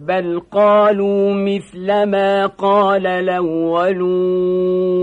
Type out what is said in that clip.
بل قالوا مثل ما قال الأولون